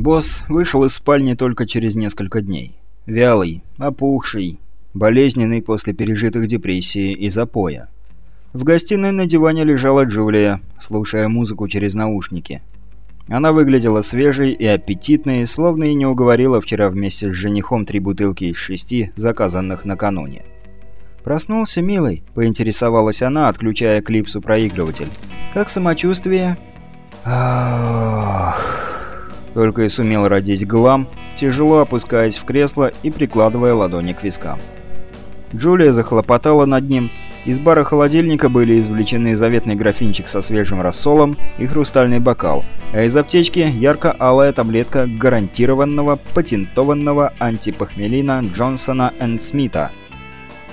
Босс вышел из спальни только через несколько дней. Вялый, опухший, болезненный после пережитых депрессии и запоя. В гостиной на диване лежала Джулия, слушая музыку через наушники. Она выглядела свежей и аппетитной, словно и не уговорила вчера вместе с женихом три бутылки из шести, заказанных накануне. «Проснулся, милый?» – поинтересовалась она, отключая клипсу проигрыватель. «Как самочувствие?» «Ах...» Только и сумел родить Глам, тяжело опускаясь в кресло и прикладывая ладони к вискам. Джулия захлопотала над ним. Из бара холодильника были извлечены заветный графинчик со свежим рассолом и хрустальный бокал, а из аптечки ярко-алая таблетка гарантированного патентованного антипохмелина Джонсона энд Смита.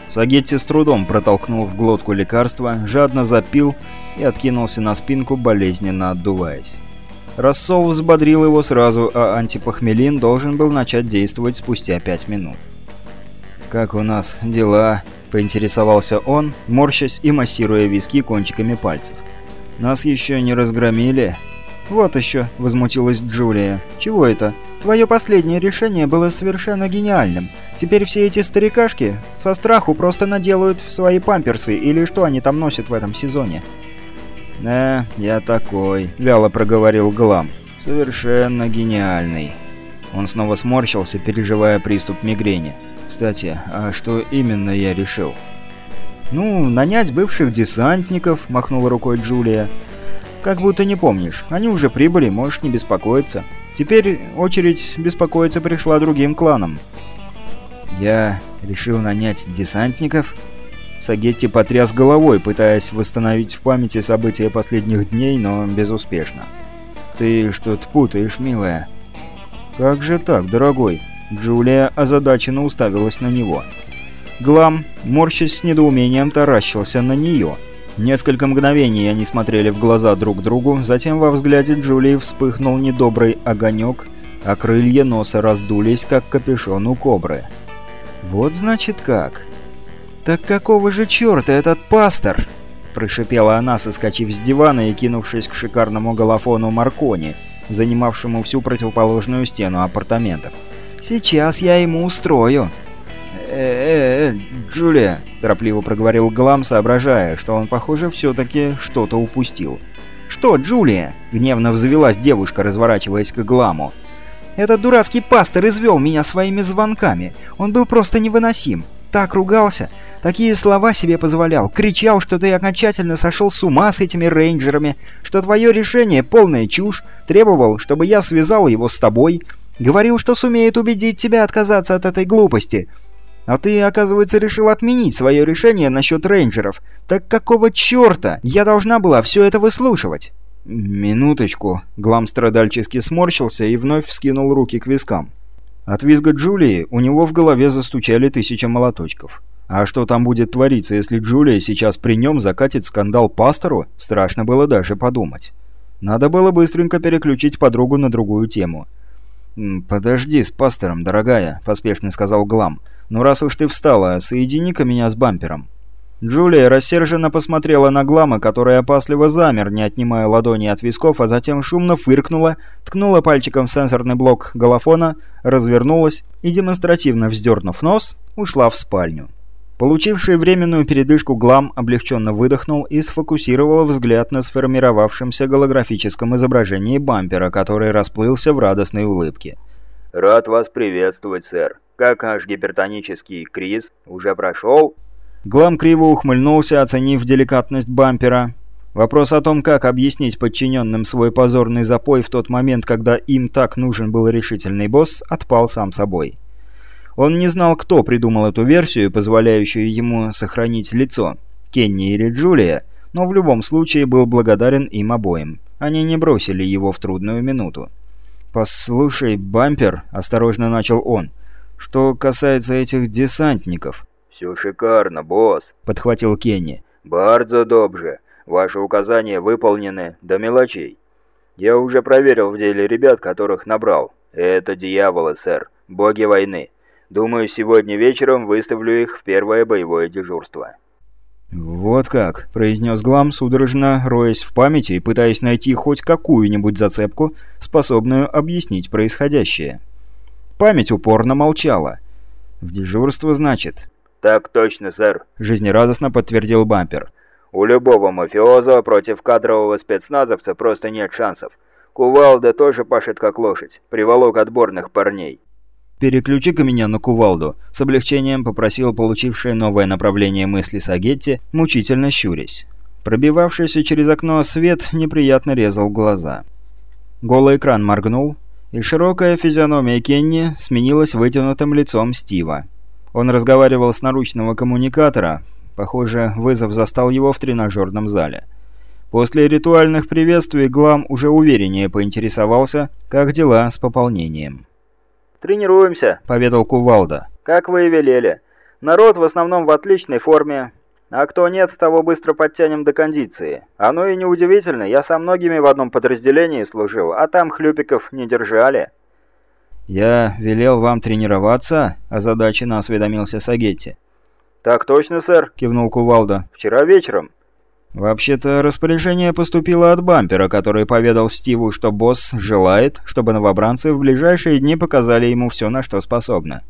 Сагетти с трудом протолкнул в глотку лекарства, жадно запил и откинулся на спинку, болезненно отдуваясь. Рассол взбодрил его сразу, а антипохмелин должен был начать действовать спустя пять минут. «Как у нас дела?» – поинтересовался он, морщась и массируя виски кончиками пальцев. «Нас еще не разгромили?» «Вот еще», – возмутилась Джулия. «Чего это? Твое последнее решение было совершенно гениальным. Теперь все эти старикашки со страху просто наделают в свои памперсы или что они там носят в этом сезоне. «Да, я такой», — вяло проговорил Глам. «Совершенно гениальный». Он снова сморщился, переживая приступ мигрени. «Кстати, а что именно я решил?» «Ну, нанять бывших десантников», — махнула рукой Джулия. «Как будто не помнишь. Они уже прибыли, можешь не беспокоиться. Теперь очередь беспокоиться пришла другим кланам». «Я решил нанять десантников?» Сагетти потряс головой, пытаясь восстановить в памяти события последних дней, но безуспешно. «Ты что-то путаешь, милая». «Как же так, дорогой?» Джулия озадаченно уставилась на него. Глам, морщась с недоумением, таращился на нее. Несколько мгновений они смотрели в глаза друг другу, затем во взгляде Джулии вспыхнул недобрый огонек, а крылья носа раздулись, как капюшон у кобры. «Вот значит как. «Так какого же черта этот пастор?» Прошипела она, соскочив с дивана и кинувшись к шикарному голофону Маркони, занимавшему всю противоположную стену апартаментов. «Сейчас я ему устрою!» «Э-э-э, Джулия!» – торопливо проговорил Глам, соображая, что он, похоже, все-таки что-то упустил. «Что, Джулия?» – гневно взвелась девушка, разворачиваясь к Гламу. «Этот дурацкий пастор извел меня своими звонками. Он был просто невыносим. Так ругался. Такие слова себе позволял. Кричал, что ты окончательно сошел с ума с этими рейнджерами, что твое решение полная чушь, требовал, чтобы я связал его с тобой, говорил, что сумеет убедить тебя отказаться от этой глупости. А ты, оказывается, решил отменить свое решение насчет рейнджеров. Так какого черта я должна была все это выслушивать?» «Минуточку». Глам страдальчески сморщился и вновь вскинул руки к вискам. От визга Джулии у него в голове застучали тысячи молоточков. А что там будет твориться, если Джулия сейчас при нем закатит скандал пастору, страшно было даже подумать. Надо было быстренько переключить подругу на другую тему. «Подожди с пастором, дорогая», — поспешно сказал Глам. «Ну раз уж ты встала, соедини-ка меня с бампером». Джулия рассерженно посмотрела на Глама, который опасливо замер, не отнимая ладони от висков, а затем шумно фыркнула, ткнула пальчиком в сенсорный блок голофона, развернулась и, демонстративно вздернув нос, ушла в спальню. Получивший временную передышку Глам облегченно выдохнул и сфокусировал взгляд на сформировавшемся голографическом изображении бампера, который расплылся в радостной улыбке. «Рад вас приветствовать, сэр. Как наш гипертонический криз? Уже прошел?» Глам криво ухмыльнулся, оценив деликатность бампера. Вопрос о том, как объяснить подчиненным свой позорный запой в тот момент, когда им так нужен был решительный босс, отпал сам собой. Он не знал, кто придумал эту версию, позволяющую ему сохранить лицо, Кенни или Джулия, но в любом случае был благодарен им обоим. Они не бросили его в трудную минуту. «Послушай, бампер», — осторожно начал он, — «что касается этих десантников». «Все шикарно, босс», — подхватил Кенни. «Бардзо добже. Ваши указания выполнены до мелочей. Я уже проверил в деле ребят, которых набрал. Это дьяволы, сэр, боги войны. Думаю, сегодня вечером выставлю их в первое боевое дежурство». «Вот как», — произнес Глам, судорожно роясь в памяти и пытаясь найти хоть какую-нибудь зацепку, способную объяснить происходящее. Память упорно молчала. «В дежурство, значит?» «Так точно, сэр», — жизнерадостно подтвердил Бампер. «У любого мафиоза против кадрового спецназовца просто нет шансов. Кувалда тоже пашет как лошадь, приволок отборных парней». «Переключи-ка меня на кувалду», — с облегчением попросил получившее новое направление мысли Сагетти, мучительно щурясь. Пробивавшийся через окно свет неприятно резал глаза. Голый экран моргнул, и широкая физиономия Кенни сменилась вытянутым лицом Стива. Он разговаривал с наручного коммуникатора, похоже, вызов застал его в тренажерном зале. После ритуальных приветствий Глам уже увереннее поинтересовался, как дела с пополнением. «Тренируемся», — поведал Кувалда. «Как вы и велели. Народ в основном в отличной форме, а кто нет, того быстро подтянем до кондиции. Оно и не удивительно, я со многими в одном подразделении служил, а там хлюпиков не держали». «Я велел вам тренироваться?» – озадаченно осведомился Сагетти. «Так точно, сэр», – кивнул Кувалда. «Вчера вечером». Вообще-то распоряжение поступило от бампера, который поведал Стиву, что босс желает, чтобы новобранцы в ближайшие дни показали ему все, на что способны.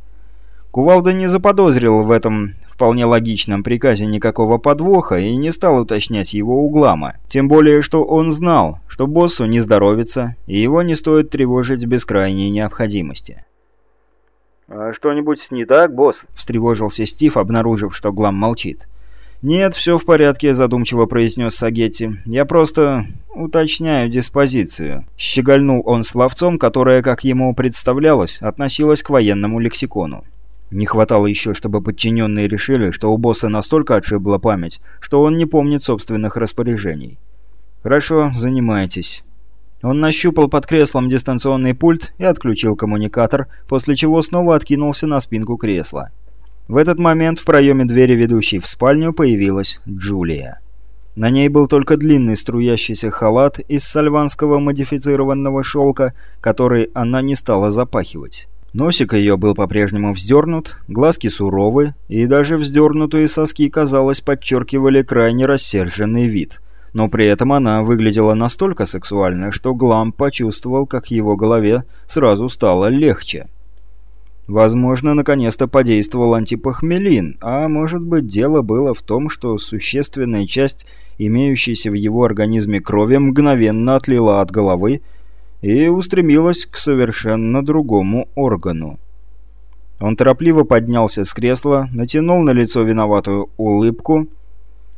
Кувалда не заподозрил в этом вполне логичном приказе никакого подвоха и не стал уточнять его у Глама. Тем более, что он знал, что боссу не здоровится, и его не стоит тревожить без крайней необходимости. «А что-нибудь не так, босс?» – встревожился Стив, обнаружив, что Глам молчит. «Нет, все в порядке», — задумчиво произнес Сагетти. «Я просто уточняю диспозицию». Щегольнул он словцом, которое, как ему представлялось, относилось к военному лексикону. Не хватало еще, чтобы подчиненные решили, что у босса настолько отшибла память, что он не помнит собственных распоряжений. «Хорошо, занимайтесь». Он нащупал под креслом дистанционный пульт и отключил коммуникатор, после чего снова откинулся на спинку кресла. В этот момент в проеме двери, ведущей в спальню, появилась Джулия. На ней был только длинный струящийся халат из сальванского модифицированного шелка, который она не стала запахивать. Носик ее был по-прежнему вздернут, глазки суровы, и даже вздернутые соски, казалось, подчеркивали крайне рассерженный вид. Но при этом она выглядела настолько сексуально, что Глам почувствовал, как его голове сразу стало легче. Возможно, наконец-то подействовал антипохмелин, а может быть дело было в том, что существенная часть имеющейся в его организме крови мгновенно отлила от головы и устремилась к совершенно другому органу. Он торопливо поднялся с кресла, натянул на лицо виноватую улыбку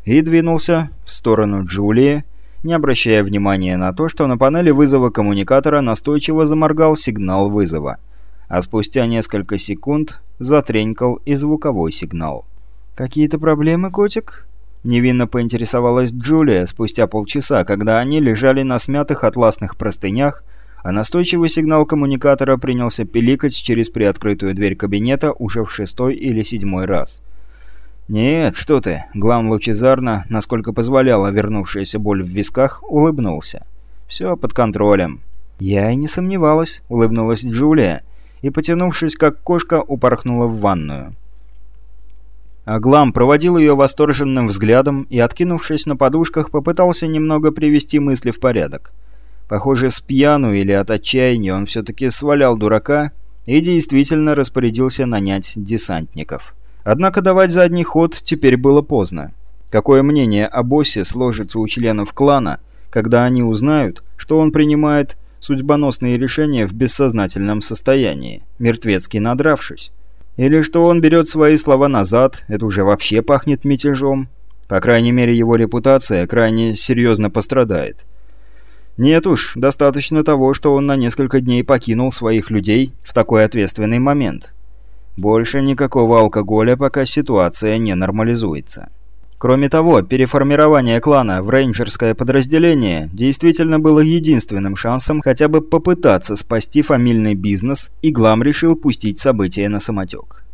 и двинулся в сторону Джулии, не обращая внимания на то, что на панели вызова коммуникатора настойчиво заморгал сигнал вызова а спустя несколько секунд затренькал и звуковой сигнал. «Какие-то проблемы, котик?» Невинно поинтересовалась Джулия спустя полчаса, когда они лежали на смятых атласных простынях, а настойчивый сигнал коммуникатора принялся пиликать через приоткрытую дверь кабинета уже в шестой или седьмой раз. «Нет, что ты!» — Глам лучезарно, насколько позволяла вернувшаяся боль в висках, улыбнулся. «Все под контролем». «Я и не сомневалась», — улыбнулась Джулия, и, потянувшись как кошка, упорхнула в ванную. Аглам проводил ее восторженным взглядом и, откинувшись на подушках, попытался немного привести мысли в порядок. Похоже, с пьяну или от отчаяния он все-таки свалял дурака и действительно распорядился нанять десантников. Однако давать задний ход теперь было поздно. Какое мнение о боссе сложится у членов клана, когда они узнают, что он принимает судьбоносные решения в бессознательном состоянии, мертвецки надравшись. Или что он берет свои слова назад, это уже вообще пахнет мятежом. По крайней мере, его репутация крайне серьезно пострадает. Нет уж, достаточно того, что он на несколько дней покинул своих людей в такой ответственный момент. Больше никакого алкоголя, пока ситуация не нормализуется. Кроме того, переформирование клана в рейнджерское подразделение действительно было единственным шансом хотя бы попытаться спасти фамильный бизнес, и Глам решил пустить события на самотек.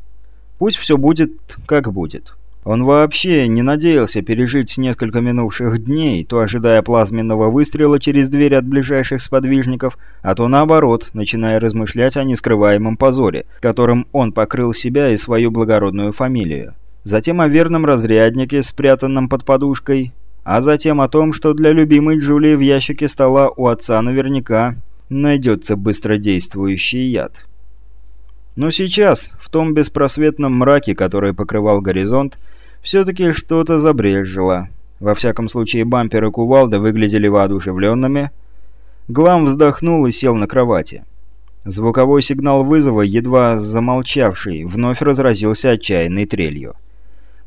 Пусть все будет, как будет. Он вообще не надеялся пережить несколько минувших дней, то ожидая плазменного выстрела через дверь от ближайших сподвижников, а то наоборот, начиная размышлять о нескрываемом позоре, которым он покрыл себя и свою благородную фамилию. затем о верном разряднике, спрятанном под подушкой, а затем о том, что для любимой Джулии в ящике стола у отца наверняка найдется быстродействующий яд. Но сейчас, в том беспросветном мраке, который покрывал горизонт, все-таки что-то забрежило. Во всяком случае, бамперы кувалды выглядели воодушевленными. Глам вздохнул и сел на кровати. Звуковой сигнал вызова, едва замолчавший, вновь разразился отчаянной трелью.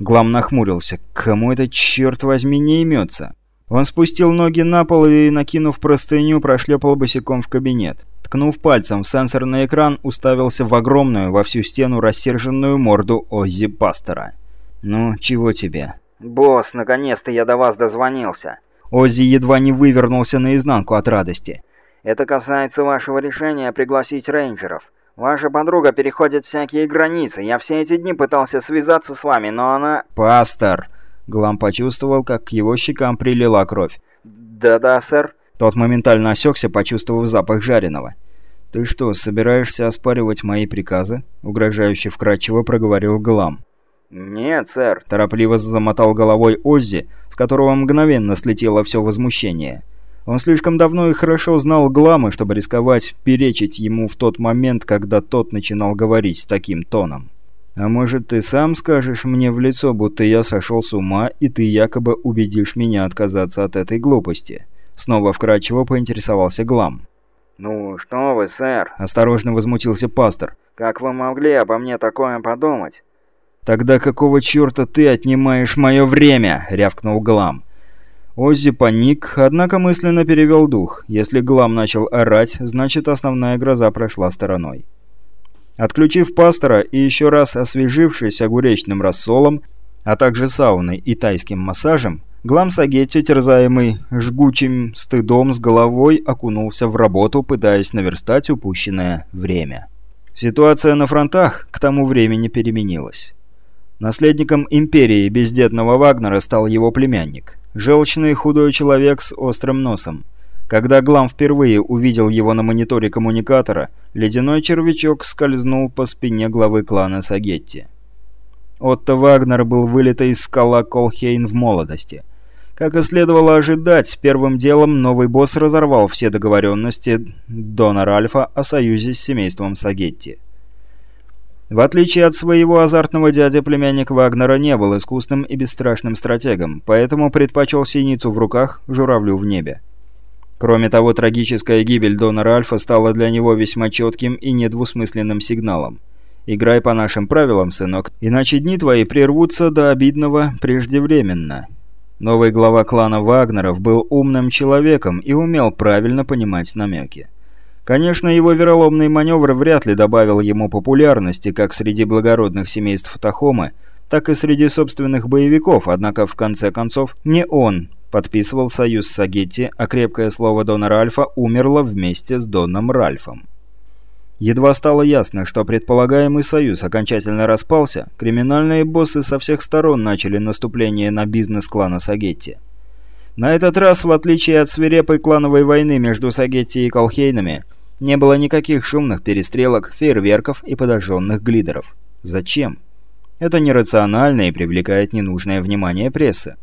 Глам нахмурился. Кому это, черт возьми, не имется? Он спустил ноги на пол и, накинув простыню, прошлепал босиком в кабинет. Ткнув пальцем в сенсорный экран, уставился в огромную во всю стену рассерженную морду Оззи Пастера. «Ну, чего тебе?» «Босс, наконец-то я до вас дозвонился». Оззи едва не вывернулся наизнанку от радости. «Это касается вашего решения пригласить рейнджеров. Ваша подруга переходит всякие границы. Я все эти дни пытался связаться с вами, но она...» «Пастор!» Глам почувствовал, как к его щекам прилила кровь. «Да-да, сэр». Тот моментально осекся, почувствовав запах жареного. «Ты что, собираешься оспаривать мои приказы?» Угрожающе вкратчиво проговорил Глам. «Нет, сэр», — торопливо замотал головой Оззи, с которого мгновенно слетело все возмущение. Он слишком давно и хорошо знал Глама, чтобы рисковать перечить ему в тот момент, когда тот начинал говорить таким тоном. «А может, ты сам скажешь мне в лицо, будто я сошел с ума, и ты якобы убедишь меня отказаться от этой глупости?» Снова вкрадчиво поинтересовался Глам. «Ну, что вы, сэр?» – осторожно возмутился пастор. «Как вы могли обо мне такое подумать?» «Тогда какого черта ты отнимаешь мое время?» — рявкнул Глам. Оззи паник, однако мысленно перевел дух. Если Глам начал орать, значит основная гроза прошла стороной. Отключив пастора и еще раз освежившись огуречным рассолом, а также сауной и тайским массажем, Глам Сагетти, терзаемый жгучим стыдом с головой, окунулся в работу, пытаясь наверстать упущенное время. Ситуация на фронтах к тому времени переменилась. Наследником империи бездетного Вагнера стал его племянник. Желчный худой человек с острым носом. Когда Глам впервые увидел его на мониторе коммуникатора, ледяной червячок скользнул по спине главы клана Сагетти. Отто Вагнер был вылитый из скала Колхейн в молодости. Как и следовало ожидать, первым делом новый босс разорвал все договоренности Дона Ральфа о союзе с семейством Сагетти. В отличие от своего азартного дяди, племянник Вагнера не был искусным и бесстрашным стратегом, поэтому предпочел синицу в руках, журавлю в небе. Кроме того, трагическая гибель Дона Ральфа стала для него весьма четким и недвусмысленным сигналом. «Играй по нашим правилам, сынок, иначе дни твои прервутся до обидного преждевременно». Новый глава клана Вагнеров был умным человеком и умел правильно понимать намеки. Конечно, его вероломный маневр вряд ли добавил ему популярности как среди благородных семейств Тахомы, так и среди собственных боевиков, однако в конце концов не он подписывал союз с Сагетти, а крепкое слово Дона Ральфа умерло вместе с Доном Ральфом. Едва стало ясно, что предполагаемый союз окончательно распался, криминальные боссы со всех сторон начали наступление на бизнес клана Сагетти. На этот раз, в отличие от свирепой клановой войны между Сагетти и Колхейнами, не было никаких шумных перестрелок, фейерверков и подожженных глидеров. Зачем? Это нерационально и привлекает ненужное внимание прессы.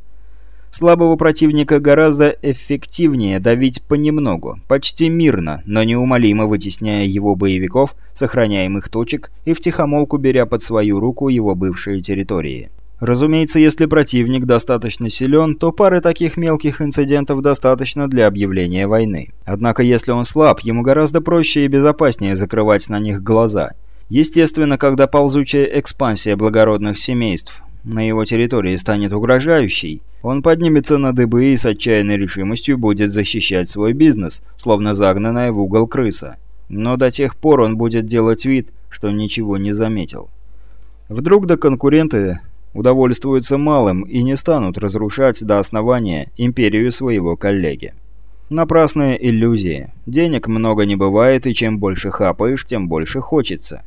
Слабого противника гораздо эффективнее давить понемногу, почти мирно, но неумолимо вытесняя его боевиков, сохраняемых точек и втихомолку беря под свою руку его бывшие территории. Разумеется, если противник достаточно силен, то пары таких мелких инцидентов достаточно для объявления войны. Однако если он слаб, ему гораздо проще и безопаснее закрывать на них глаза. Естественно, когда ползучая экспансия благородных семейств на его территории станет угрожающей, он поднимется на дыбы и с отчаянной решимостью будет защищать свой бизнес, словно загнанная в угол крыса. Но до тех пор он будет делать вид, что ничего не заметил. Вдруг до конкуренты удовольствуются малым и не станут разрушать до основания империю своего коллеги. Напрасные иллюзии. Денег много не бывает, и чем больше хапаешь, тем больше хочется.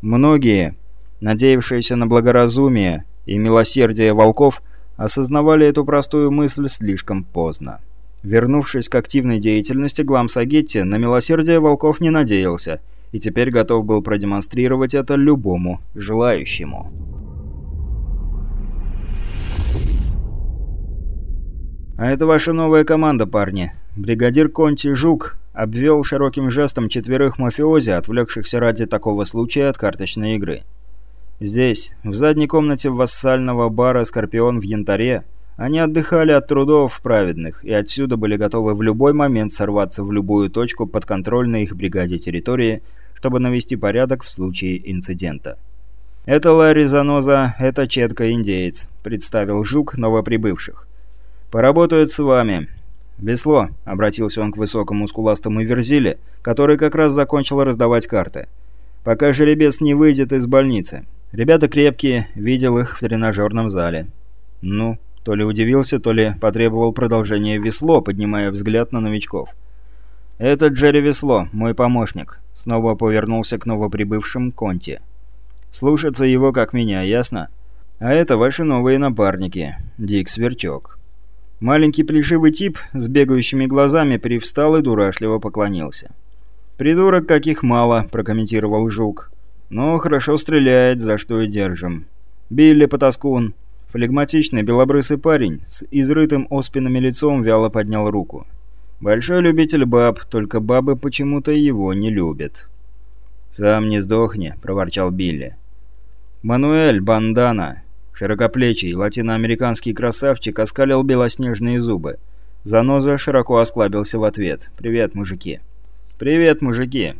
Многие, надеявшиеся на благоразумие и милосердие волков, осознавали эту простую мысль слишком поздно. Вернувшись к активной деятельности, Глам Сагетти на милосердие волков не надеялся, и теперь готов был продемонстрировать это любому желающему. «А это ваша новая команда, парни». Бригадир Конти Жук обвел широким жестом четверых мафиози, отвлекшихся ради такого случая от карточной игры. Здесь, в задней комнате вассального бара «Скорпион» в Янтаре, они отдыхали от трудов праведных и отсюда были готовы в любой момент сорваться в любую точку подконтрольной их бригаде территории, чтобы навести порядок в случае инцидента. «Это Ларри Заноза, это Четко-индеец», — представил Жук новоприбывших. «Поработают с вами». «Весло», — обратился он к высокому скуластому Верзиле, который как раз закончил раздавать карты. «Пока жеребец не выйдет из больницы. Ребята крепкие, видел их в тренажерном зале». «Ну», то ли удивился, то ли потребовал продолжения Весло, поднимая взгляд на новичков. «Это Джерри Весло, мой помощник», — снова повернулся к новоприбывшим Конти. «Слушаться его как меня, ясно? А это ваши новые напарники, Дик Сверчок». Маленький плешивый тип с бегающими глазами привстал и дурашливо поклонился. «Придурок каких мало», — прокомментировал Жук. «Но хорошо стреляет, за что и держим. Билли Потаскун». Флегматичный белобрысый парень с изрытым оспинами лицом вяло поднял руку. «Большой любитель баб, только бабы почему-то его не любят». «Сам не сдохни», — проворчал Билли. «Мануэль Бандана, Широкоплечий, латиноамериканский красавчик оскалил белоснежные зубы. Заноза широко осклабился в ответ. «Привет, мужики». «Привет, мужики».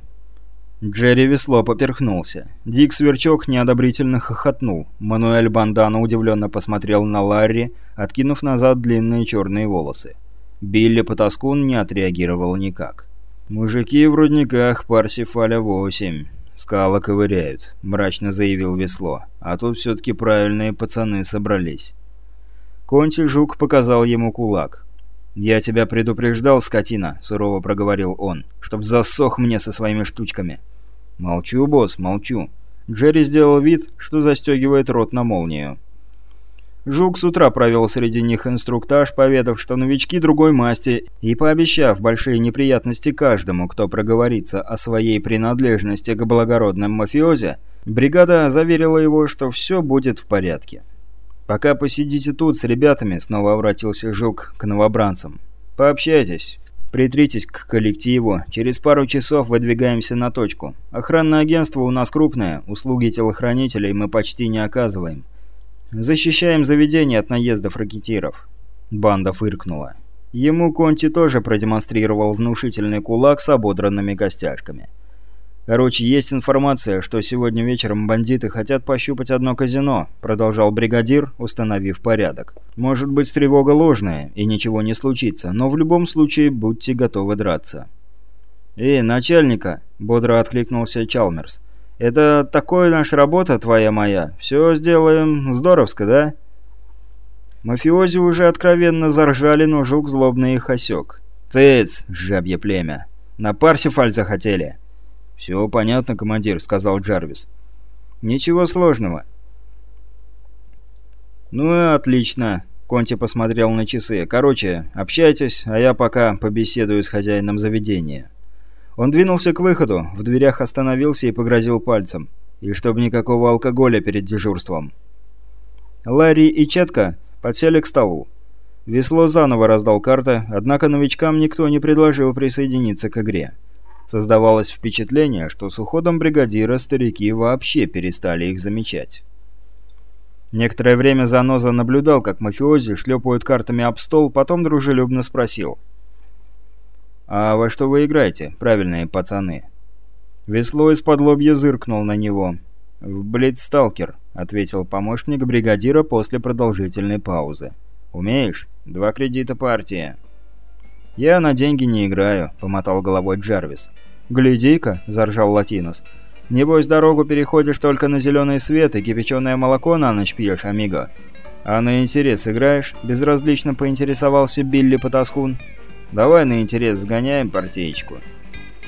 Джерри Весло поперхнулся. Дик Сверчок неодобрительно хохотнул. Мануэль Бандана удивленно посмотрел на Ларри, откинув назад длинные черные волосы. Билли Потаскун не отреагировал никак. «Мужики в рудниках Парсифаля 8. «Скала ковыряют», — мрачно заявил Весло. «А тут все-таки правильные пацаны собрались». Конти Жук показал ему кулак. «Я тебя предупреждал, скотина», — сурово проговорил он, — «чтоб засох мне со своими штучками». «Молчу, босс, молчу». Джерри сделал вид, что застегивает рот на молнию. Жук с утра провел среди них инструктаж, поведав, что новички другой масти, и пообещав большие неприятности каждому, кто проговорится о своей принадлежности к благородным мафиозе, бригада заверила его, что все будет в порядке. «Пока посидите тут с ребятами», — снова обратился Жук к новобранцам. «Пообщайтесь, притритесь к коллективу, через пару часов выдвигаемся на точку. Охранное агентство у нас крупное, услуги телохранителей мы почти не оказываем». «Защищаем заведение от наездов ракетиров». Банда фыркнула. Ему Конти тоже продемонстрировал внушительный кулак с ободранными костяшками. «Короче, есть информация, что сегодня вечером бандиты хотят пощупать одно казино», продолжал бригадир, установив порядок. «Может быть, тревога ложная, и ничего не случится, но в любом случае будьте готовы драться». «Эй, начальника!» — бодро откликнулся Чалмерс. Это такое наша работа, твоя моя. Все сделаем здоровско, да?» Мафиози уже откровенно заржали, но жук злобно их осек. «Цыц, жабье племя! На Парсифаль захотели!» «Все понятно, командир», — сказал Джарвис. «Ничего сложного». «Ну и отлично», — Конти посмотрел на часы. «Короче, общайтесь, а я пока побеседую с хозяином заведения». Он двинулся к выходу, в дверях остановился и погрозил пальцем. И чтобы никакого алкоголя перед дежурством. Ларри и Четко подсели к столу. Весло заново раздал карты, однако новичкам никто не предложил присоединиться к игре. Создавалось впечатление, что с уходом бригадира старики вообще перестали их замечать. Некоторое время Заноза наблюдал, как мафиози шлепают картами об стол, потом дружелюбно спросил – «А во что вы играете, правильные пацаны?» Весло из-под лобья зыркнул на него. «В Блицсталкер», — ответил помощник бригадира после продолжительной паузы. «Умеешь? Два кредита партия». «Я на деньги не играю», — помотал головой Джарвис. «Гляди-ка», — заржал Латинос. «Небось, дорогу переходишь только на зеленый свет и кипяченое молоко на ночь пьешь, амиго». «А на интерес играешь?» — безразлично поинтересовался Билли Потаскун. Давай на интерес сгоняем партиечку».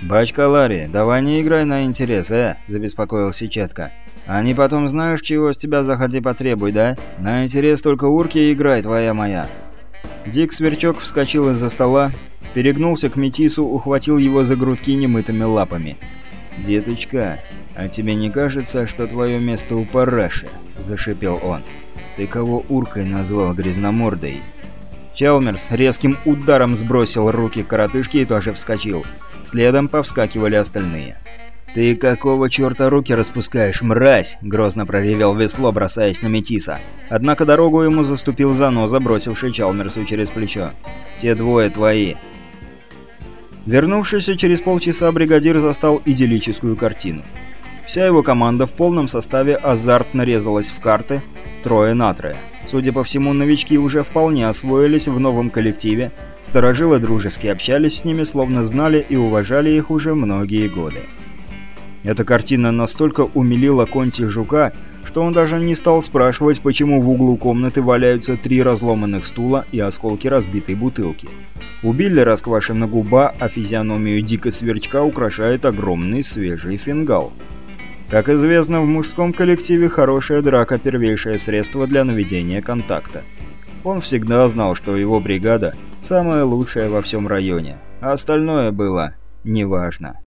«Бачка Ларри, давай не играй на интерес, э?» – забеспокоился Четко. «Они потом знаешь, чего с тебя захоти потребуй, да? На интерес только урки играй, твоя моя». Дик Сверчок вскочил из-за стола, перегнулся к Метису, ухватил его за грудки немытыми лапами. «Деточка, а тебе не кажется, что твое место у параши?» – зашипел он. «Ты кого уркой назвал грязномордой?» Чалмерс резким ударом сбросил руки коротышки и тоже вскочил. Следом повскакивали остальные. «Ты какого черта руки распускаешь, мразь?» — грозно проревел весло, бросаясь на Метиса. Однако дорогу ему заступил заноза, бросивший Чалмерсу через плечо. «Те двое твои». Вернувшийся через полчаса бригадир застал идиллическую картину. Вся его команда в полном составе азартно резалась в карты трое на трое. Судя по всему, новички уже вполне освоились в новом коллективе, старожилы дружески общались с ними, словно знали и уважали их уже многие годы. Эта картина настолько умилила Конти Жука, что он даже не стал спрашивать, почему в углу комнаты валяются три разломанных стула и осколки разбитой бутылки. У Билли расквашена губа, а физиономию Дика Сверчка украшает огромный свежий фингал. Как известно, в мужском коллективе хорошая драка – первейшее средство для наведения контакта. Он всегда знал, что его бригада – самая лучшая во всем районе, а остальное было неважно.